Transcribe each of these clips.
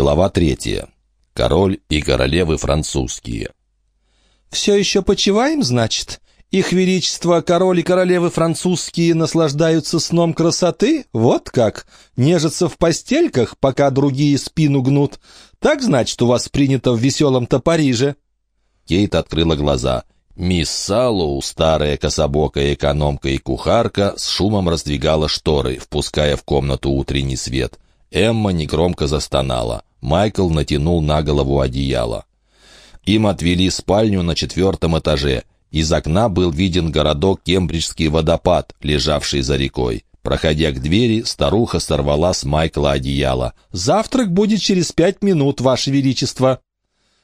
Глава третья. Король и королевы французские. «Все еще почиваем, значит? Их величество, король и королевы французские, наслаждаются сном красоты? Вот как? Нежатся в постельках, пока другие спину гнут? Так, значит, у вас принято в веселом-то Париже?» Кейт открыла глаза. Мисс Саллоу, старая кособокая экономка и кухарка, с шумом раздвигала шторы, впуская в комнату утренний свет — Эмма негромко застонала. Майкл натянул на голову одеяло. Им отвели спальню на четвертом этаже. Из окна был виден городок Кембриджский водопад, лежавший за рекой. Проходя к двери, старуха сорвала с Майкла одеяло. «Завтрак будет через пять минут, Ваше Величество!»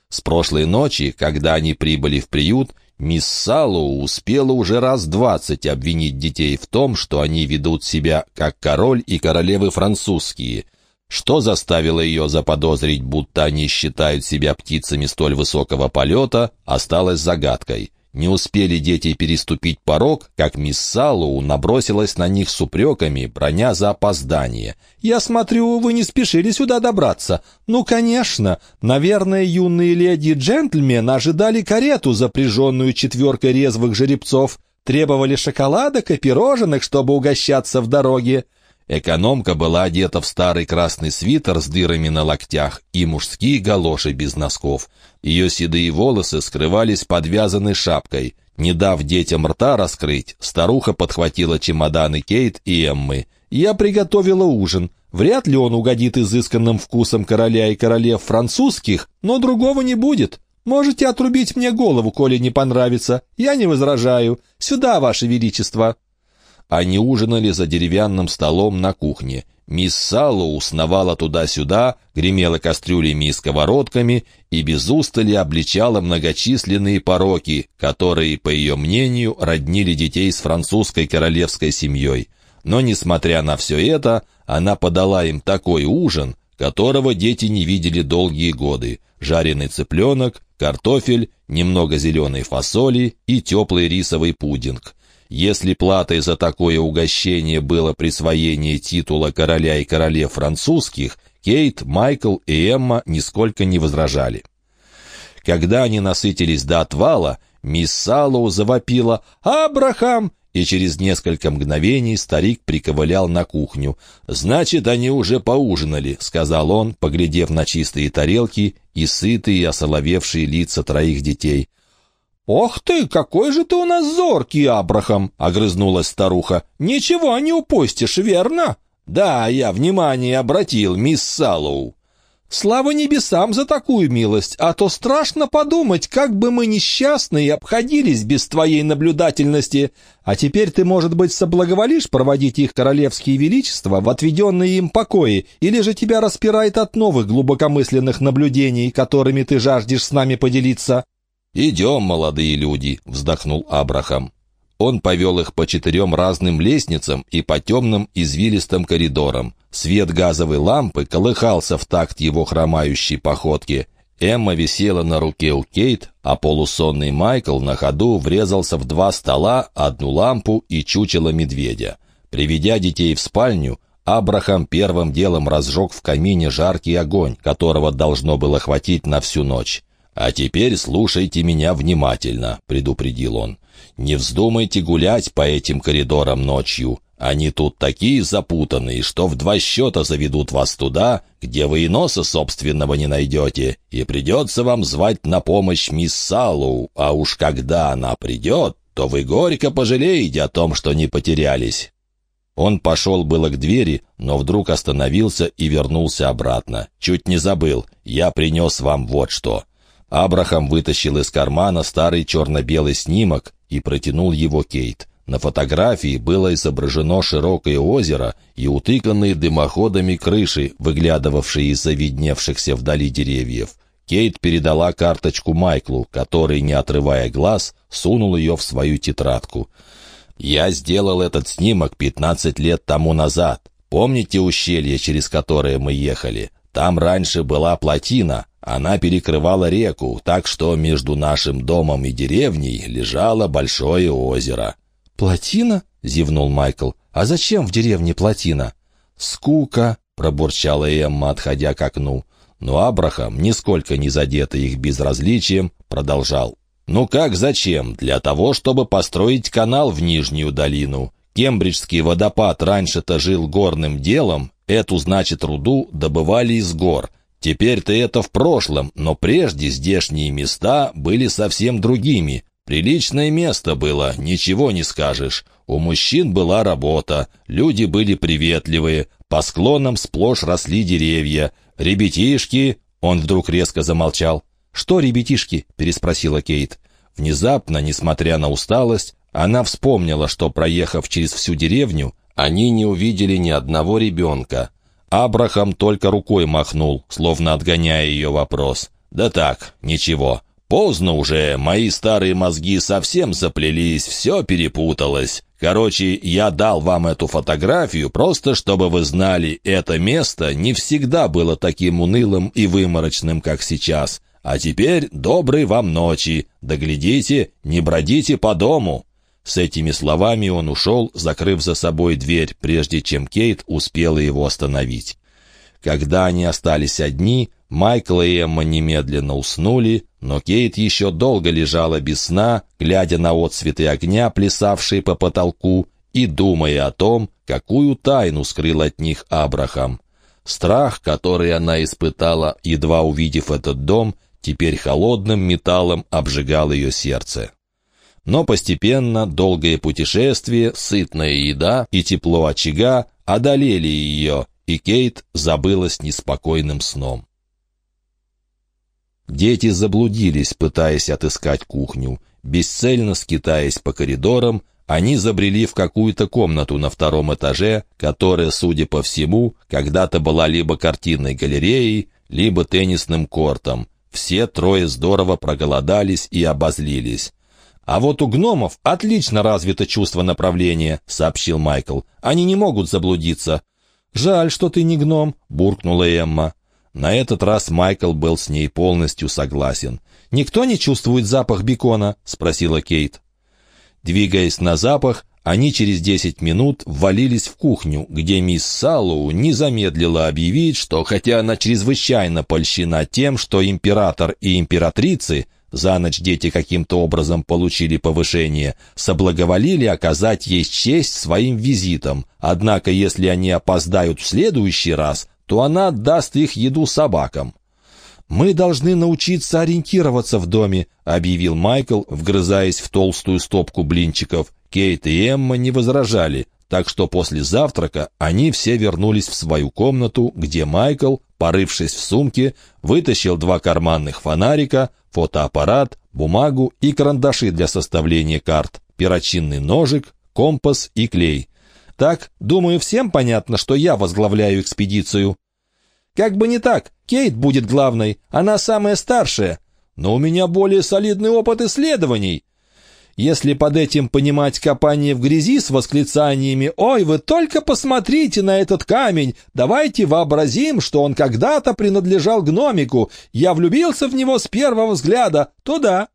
С прошлой ночи, когда они прибыли в приют, мисс Саллоу успела уже раз двадцать обвинить детей в том, что они ведут себя как король и королевы французские, что заставило ее заподозрить, будто они считают себя птицами столь высокого полета, осталось загадкой. Не успели дети переступить порог, как мисс Саллоу набросилась на них с упреками, броня за опоздание. «Я смотрю, вы не спешили сюда добраться». «Ну, конечно. Наверное, юные леди и джентльмены ожидали карету, запряженную четверкой резвых жеребцов. Требовали шоколадок и пирожных, чтобы угощаться в дороге». Экономка была одета в старый красный свитер с дырами на локтях и мужские галоши без носков. Ее седые волосы скрывались подвязанной шапкой. Не дав детям рта раскрыть, старуха подхватила чемоданы Кейт и Эммы. «Я приготовила ужин. Вряд ли он угодит изысканным вкусом короля и королев французских, но другого не будет. Можете отрубить мне голову, коли не понравится. Я не возражаю. Сюда, ваше величество». Они ужинали за деревянным столом на кухне. Мисс Саллоу сновала туда-сюда, гремела кастрюлями и сковородками и без устали обличала многочисленные пороки, которые, по ее мнению, роднили детей с французской королевской семьей. Но, несмотря на все это, она подала им такой ужин, которого дети не видели долгие годы. Жареный цыпленок, картофель, немного зеленой фасоли и теплый рисовый пудинг. Если платой за такое угощение было присвоение титула короля и королев французских, Кейт, Майкл и Эмма нисколько не возражали. Когда они насытились до отвала, мисс Саллоу завопила «Абрахам!» и через несколько мгновений старик приковылял на кухню. «Значит, они уже поужинали», — сказал он, поглядев на чистые тарелки и сытые, осоловевшие лица троих детей. «Ох ты, какой же ты у нас зоркий, Абрахам!» — огрызнулась старуха. «Ничего не упустишь, верно?» «Да, я внимание обратил, мисс Саллоу». «Слава небесам за такую милость, а то страшно подумать, как бы мы несчастные обходились без твоей наблюдательности. А теперь ты, может быть, соблаговолишь проводить их королевские величества в отведенные им покои, или же тебя распирает от новых глубокомысленных наблюдений, которыми ты жаждешь с нами поделиться?» «Идем, молодые люди», — вздохнул Абрахам. Он повел их по четырем разным лестницам и по темным извилистым коридорам. Свет газовой лампы колыхался в такт его хромающей походки. Эмма висела на руке у Кейт, а полусонный Майкл на ходу врезался в два стола, одну лампу и чучело медведя. Приведя детей в спальню, Абрахам первым делом разжег в камине жаркий огонь, которого должно было хватить на всю ночь. «А теперь слушайте меня внимательно», — предупредил он. «Не вздумайте гулять по этим коридорам ночью. Они тут такие запутанные, что в два счета заведут вас туда, где вы и носа собственного не найдете, и придется вам звать на помощь мисс Салу, а уж когда она придет, то вы горько пожалеете о том, что не потерялись». Он пошел было к двери, но вдруг остановился и вернулся обратно. «Чуть не забыл. Я принес вам вот что». Абрахам вытащил из кармана старый черно-белый снимок и протянул его Кейт. На фотографии было изображено широкое озеро и утыканные дымоходами крыши, выглядывавшие из-за видневшихся вдали деревьев. Кейт передала карточку Майклу, который, не отрывая глаз, сунул ее в свою тетрадку. «Я сделал этот снимок пятнадцать лет тому назад. Помните ущелье, через которое мы ехали? Там раньше была плотина, она перекрывала реку, так что между нашим домом и деревней лежало большое озеро». «Плотина?» — зевнул Майкл. «А зачем в деревне плотина?» «Скука», — пробурчала Эмма, отходя к окну. но Абрахам, нисколько не задетый их безразличием, продолжал. «Ну как зачем? Для того, чтобы построить канал в Нижнюю долину. Кембриджский водопад раньше-то жил горным делом, эту, значит, руду добывали из гор. Теперь-то это в прошлом, но прежде здешние места были совсем другими. Приличное место было, ничего не скажешь. У мужчин была работа, люди были приветливые, по склонам сплошь росли деревья. Ребятишки... Он вдруг резко замолчал. «Что ребятишки?» — переспросила Кейт. Внезапно, несмотря на усталость, она вспомнила, что, проехав через всю деревню, они не увидели ни одного ребенка. Абрахам только рукой махнул, словно отгоняя ее вопрос. «Да так, ничего. Поздно уже, мои старые мозги совсем заплелись, все перепуталось. Короче, я дал вам эту фотографию, просто чтобы вы знали, это место не всегда было таким унылым и выморочным, как сейчас. А теперь доброй вам ночи. Доглядите, не бродите по дому». С этими словами он ушел, закрыв за собой дверь, прежде чем Кейт успела его остановить. Когда они остались одни, Майкл и Эмма немедленно уснули, но Кейт еще долго лежала без сна, глядя на отцветы огня, плясавшие по потолку, и думая о том, какую тайну скрыл от них Абрахам. Страх, который она испытала, едва увидев этот дом, теперь холодным металлом обжигал ее сердце. Но постепенно долгое путешествие, сытная еда и тепло очага одолели ее, и Кейт забылась неспокойным сном. Дети заблудились, пытаясь отыскать кухню. Бесцельно скитаясь по коридорам, они забрели в какую-то комнату на втором этаже, которая, судя по всему, когда-то была либо картинной галереей, либо теннисным кортом. Все трое здорово проголодались и обозлились. «А вот у гномов отлично развито чувство направления», — сообщил Майкл. «Они не могут заблудиться». «Жаль, что ты не гном», — буркнула Эмма. На этот раз Майкл был с ней полностью согласен. «Никто не чувствует запах бекона?» — спросила Кейт. Двигаясь на запах, они через десять минут ввалились в кухню, где мисс Саллоу не замедлила объявить, что хотя она чрезвычайно польщена тем, что император и императрицы за ночь дети каким-то образом получили повышение, соблаговолили оказать ей честь своим визитом. Однако, если они опоздают в следующий раз, то она отдаст их еду собакам. «Мы должны научиться ориентироваться в доме», — объявил Майкл, вгрызаясь в толстую стопку блинчиков. Кейт и Эмма не возражали, так что после завтрака они все вернулись в свою комнату, где Майкл, порывшись в сумке, вытащил два карманных фонарика, фотоаппарат, бумагу и карандаши для составления карт, перочинный ножик, компас и клей. Так, думаю, всем понятно, что я возглавляю экспедицию. Как бы не так, Кейт будет главной, она самая старшая. Но у меня более солидный опыт исследований. Если под этим понимать копание в грязи с восклицаниями «Ой, вы только посмотрите на этот камень! Давайте вообразим, что он когда-то принадлежал гномику. Я влюбился в него с первого взгляда. Туда!»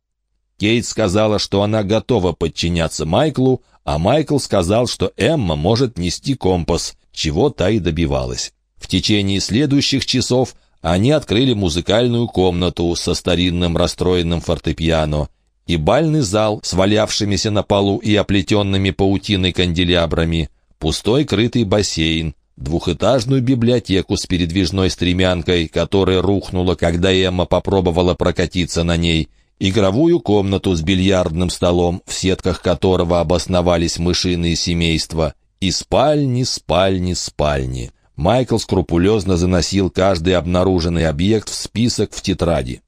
Кейт сказала, что она готова подчиняться Майклу, а Майкл сказал, что Эмма может нести компас, чего та и добивалась. В течение следующих часов они открыли музыкальную комнату со старинным расстроенным фортепиано и бальный зал с валявшимися на полу и оплетенными паутиной канделябрами, пустой крытый бассейн, двухэтажную библиотеку с передвижной стремянкой, которая рухнула, когда Эмма попробовала прокатиться на ней, игровую комнату с бильярдным столом, в сетках которого обосновались мышиные семейства, и спальни, спальни, спальни. Майкл скрупулезно заносил каждый обнаруженный объект в список в тетради.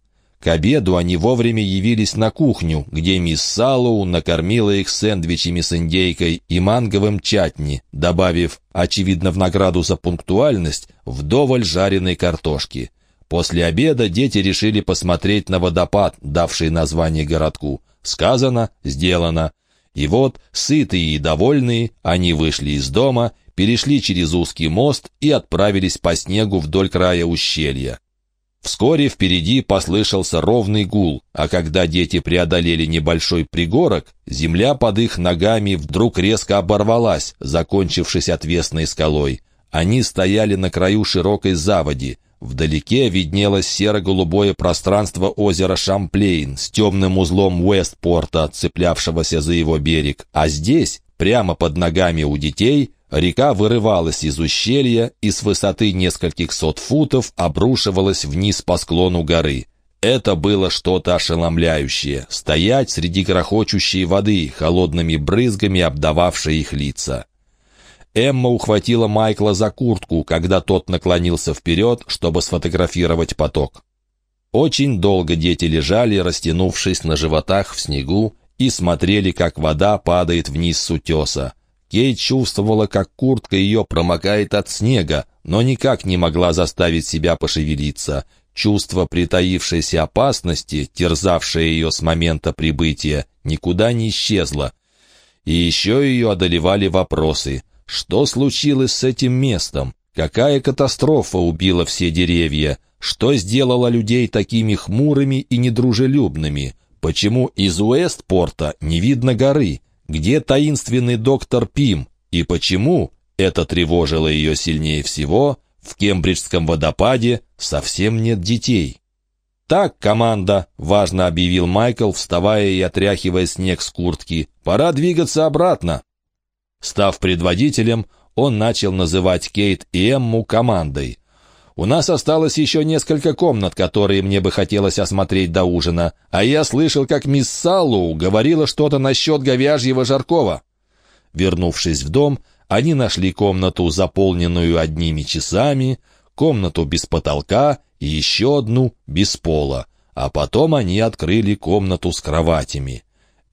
К обеду они вовремя явились на кухню, где мисс Саллоу накормила их сэндвичами с индейкой и манговым чатни, добавив, очевидно в награду за пунктуальность, вдоволь жареной картошки. После обеда дети решили посмотреть на водопад, давший название городку. Сказано, сделано. И вот, сытые и довольные, они вышли из дома, перешли через узкий мост и отправились по снегу вдоль края ущелья. Вскоре впереди послышался ровный гул, а когда дети преодолели небольшой пригорок, земля под их ногами вдруг резко оборвалась, закончившись отвесной скалой. Они стояли на краю широкой заводи. Вдалеке виднелось серо-голубое пространство озера Шамплейн с темным узлом Уэстпорта, цеплявшегося за его берег, а здесь, прямо под ногами у детей, река вырывалась из ущелья и с высоты нескольких сот футов обрушивалась вниз по склону горы. Это было что-то ошеломляющее — стоять среди грохочущей воды, холодными брызгами обдававшей их лица. Эмма ухватила Майкла за куртку, когда тот наклонился вперед, чтобы сфотографировать поток. Очень долго дети лежали, растянувшись на животах в снегу, и смотрели, как вода падает вниз с утеса. Кейт чувствовала, как куртка ее промокает от снега, но никак не могла заставить себя пошевелиться. Чувство притаившейся опасности, терзавшее ее с момента прибытия, никуда не исчезло. И еще ее одолевали вопросы — что случилось с этим местом? Какая катастрофа убила все деревья? Что сделало людей такими хмурыми и недружелюбными? Почему из Уэстпорта не видно горы? Где таинственный доктор Пим? И почему, это тревожило ее сильнее всего, в Кембриджском водопаде совсем нет детей? «Так, команда», — важно объявил Майкл, вставая и отряхивая снег с куртки, — «пора двигаться обратно». Став предводителем, он начал называть Кейт и Эмму командой. «У нас осталось еще несколько комнат, которые мне бы хотелось осмотреть до ужина, а я слышал, как мисс Саллоу говорила что-то насчет говяжьего жаркого». Вернувшись в дом, они нашли комнату, заполненную одними часами, комнату без потолка и еще одну без пола, а потом они открыли комнату с кроватями.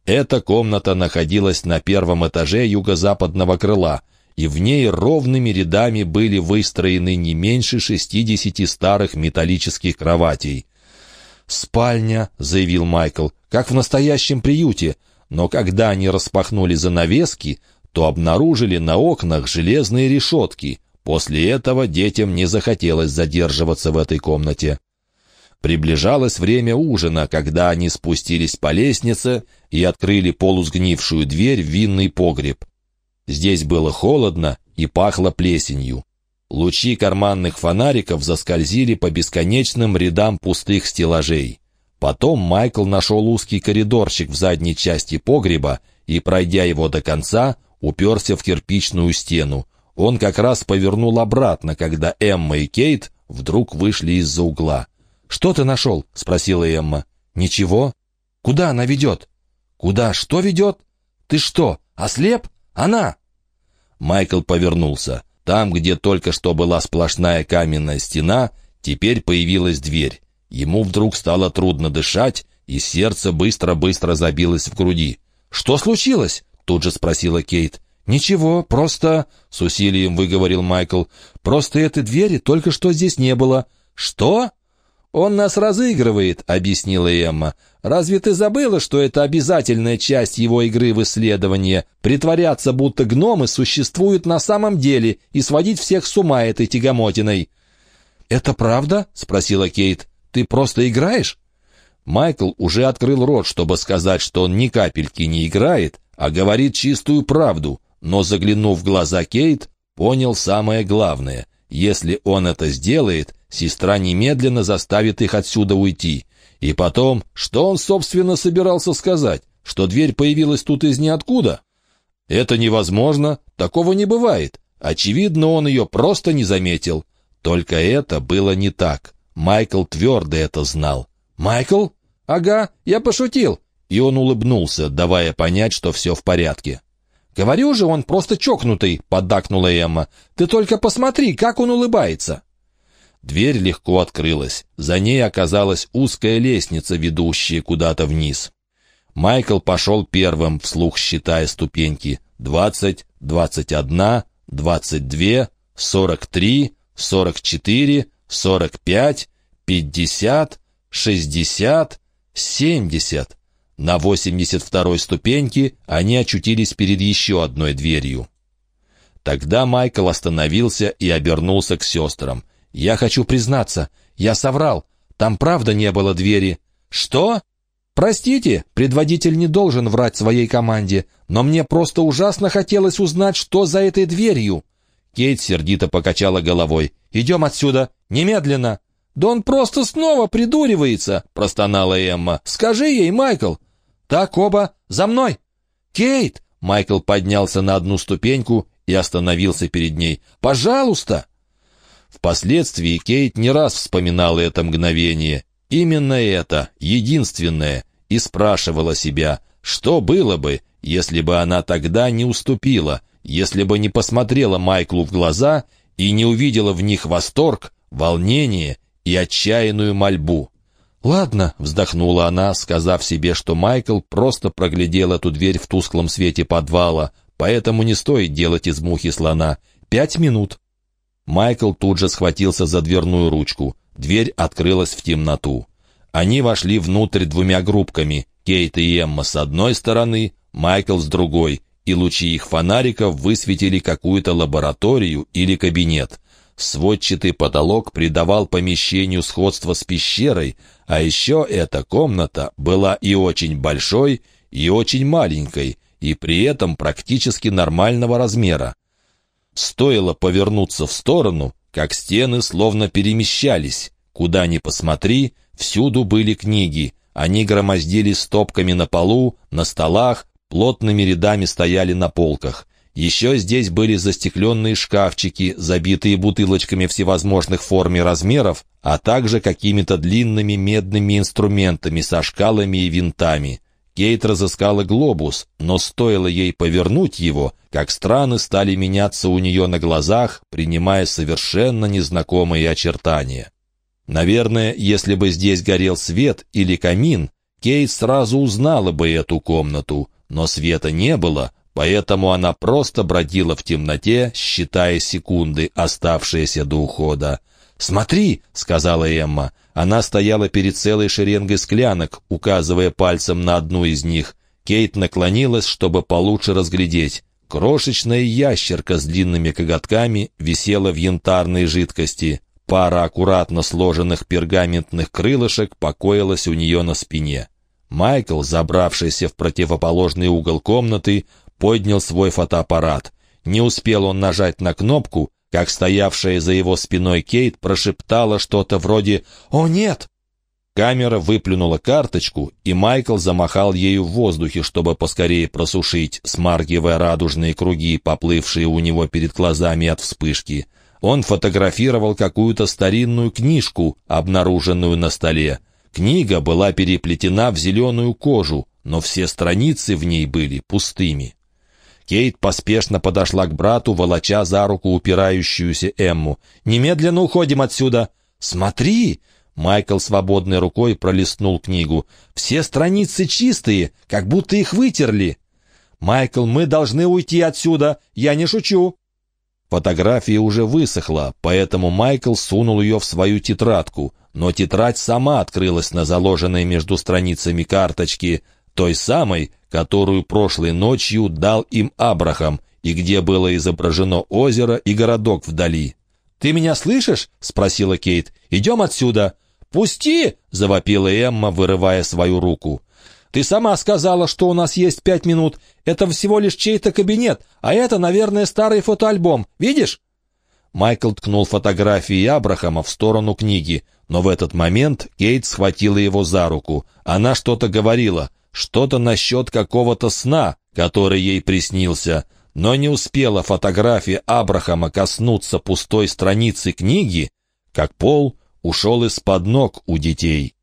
Эта комната находилась на первом этаже юго-западного крыла, и в ней ровными рядами были выстроены не меньше шестидесяти старых металлических кроватей. «Спальня», — заявил Майкл, — «как в настоящем приюте», но когда они распахнули занавески, то обнаружили на окнах железные решетки. После этого детям не захотелось задерживаться в этой комнате. Приближалось время ужина, когда они спустились по лестнице и открыли полусгнившую дверь в винный погреб. Здесь было холодно и пахло плесенью. Лучи карманных фонариков заскользили по бесконечным рядам пустых стеллажей. Потом Майкл нашел узкий коридорчик в задней части погреба и, пройдя его до конца, уперся в кирпичную стену. Он как раз повернул обратно, когда Эмма и Кейт вдруг вышли из-за угла. «Что ты нашел?» — спросила Эмма. «Ничего. Куда она ведет?» «Куда что ведет? Ты что, ослеп? Она!» Майкл повернулся. Там, где только что была сплошная каменная стена, теперь появилась дверь. Ему вдруг стало трудно дышать, и сердце быстро-быстро забилось в груди. «Что случилось?» — тут же спросила Кейт. «Ничего, просто...» — с усилием выговорил Майкл. «Просто этой двери только что здесь не было». «Что?» «Он нас разыгрывает», — объяснила Эмма. «Разве ты забыла, что это обязательная часть его игры в исследование? Притворяться, будто гномы существуют на самом деле и сводить всех с ума этой тягомотиной». «Это правда?» — спросила Кейт. «Ты просто играешь?» Майкл уже открыл рот, чтобы сказать, что он ни капельки не играет, а говорит чистую правду, но, заглянув в глаза Кейт, понял самое главное. Если он это сделает, сестра немедленно заставит их отсюда уйти. И потом, что он, собственно, собирался сказать? Что дверь появилась тут из ниоткуда? Это невозможно, такого не бывает. Очевидно, он ее просто не заметил. Только это было не так. Майкл твердо это знал. «Майкл? Ага, я пошутил». И он улыбнулся, давая понять, что все в порядке. «Говорю же, он просто чокнутый», — поддакнула Эмма. «Ты только посмотри, как он улыбается». Дверь легко открылась. За ней оказалась узкая лестница, ведущая куда-то вниз. Майкл пошел первым, вслух считая ступеньки. «Двадцать, двадцать одна, двадцать две, сорок три, сорок четыре, сорок пять, пятьдесят, шестьдесят, семьдесят». На восемьдесят второй ступеньке они очутились перед еще одной дверью. Тогда Майкл остановился и обернулся к сестрам. «Я хочу признаться, я соврал. Там правда не было двери». «Что?» «Простите, предводитель не должен врать своей команде, но мне просто ужасно хотелось узнать, что за этой дверью». Кейт сердито покачала головой. «Идем отсюда. Немедленно!» «Да он просто снова придуривается!» — простонала Эмма. «Скажи ей, Майкл!» «Так, оба, за мной!» «Кейт!» — Майкл поднялся на одну ступеньку и остановился перед ней. «Пожалуйста!» Впоследствии Кейт не раз вспоминала это мгновение. Именно это, единственное, и спрашивала себя, что было бы, если бы она тогда не уступила, если бы не посмотрела Майклу в глаза и не увидела в них восторг, волнение и отчаянную мольбу. «Ладно», — вздохнула она, сказав себе, что Майкл просто проглядел эту дверь в тусклом свете подвала, поэтому не стоит делать из мухи слона. «Пять минут». Майкл тут же схватился за дверную ручку. Дверь открылась в темноту. Они вошли внутрь двумя группками, Кейт и Эмма с одной стороны, Майкл с другой, и лучи их фонариков высветили какую-то лабораторию или кабинет. Сводчатый потолок придавал помещению сходство с пещерой, а еще эта комната была и очень большой, и очень маленькой, и при этом практически нормального размера. Стоило повернуться в сторону, как стены словно перемещались. Куда ни посмотри, всюду были книги. Они громоздились стопками на полу, на столах, плотными рядами стояли на полках. Еще здесь были застекленные шкафчики, забитые бутылочками всевозможных форм и размеров, а также какими-то длинными медными инструментами со шкалами и винтами. Кейт разыскала глобус, но стоило ей повернуть его, как страны стали меняться у нее на глазах, принимая совершенно незнакомые очертания. Наверное, если бы здесь горел свет или камин, Кейт сразу узнала бы эту комнату, но света не было, поэтому она просто бродила в темноте, считая секунды, оставшиеся до ухода. «Смотри!» — сказала Эмма. Она стояла перед целой шеренгой склянок, указывая пальцем на одну из них. Кейт наклонилась, чтобы получше разглядеть. Крошечная ящерка с длинными коготками висела в янтарной жидкости. Пара аккуратно сложенных пергаментных крылышек покоилась у нее на спине. Майкл, забравшийся в противоположный угол комнаты, поднял свой фотоаппарат. Не успел он нажать на кнопку, как стоявшая за его спиной Кейт прошептала что-то вроде «О, нет!». Камера выплюнула карточку, и Майкл замахал ею в воздухе, чтобы поскорее просушить, смаргивая радужные круги, поплывшие у него перед глазами от вспышки. Он фотографировал какую-то старинную книжку, обнаруженную на столе. Книга была переплетена в зеленую кожу, но все страницы в ней были пустыми. Кейт поспешно подошла к брату, волоча за руку упирающуюся Эмму. «Немедленно уходим отсюда!» «Смотри!» Майкл свободной рукой пролистнул книгу. «Все страницы чистые, как будто их вытерли!» «Майкл, мы должны уйти отсюда! Я не шучу!» Фотография уже высохла, поэтому Майкл сунул ее в свою тетрадку, но тетрадь сама открылась на заложенной между страницами карточке, той самой, которую прошлой ночью дал им Абрахам, и где было изображено озеро и городок вдали. «Ты меня слышишь?» — спросила Кейт. «Идем отсюда!» «Пусти!» — завопила Эмма, вырывая свою руку. «Ты сама сказала, что у нас есть пять минут. Это всего лишь чей-то кабинет, а это, наверное, старый фотоальбом. Видишь?» Майкл ткнул фотографии Абрахама в сторону книги, но в этот момент Кейт схватила его за руку. Она что-то говорила. Что-то насчет какого-то сна, который ей приснился, но не успела фотография Абрахама коснуться пустой страницы книги, как пол ушел из-под ног у детей.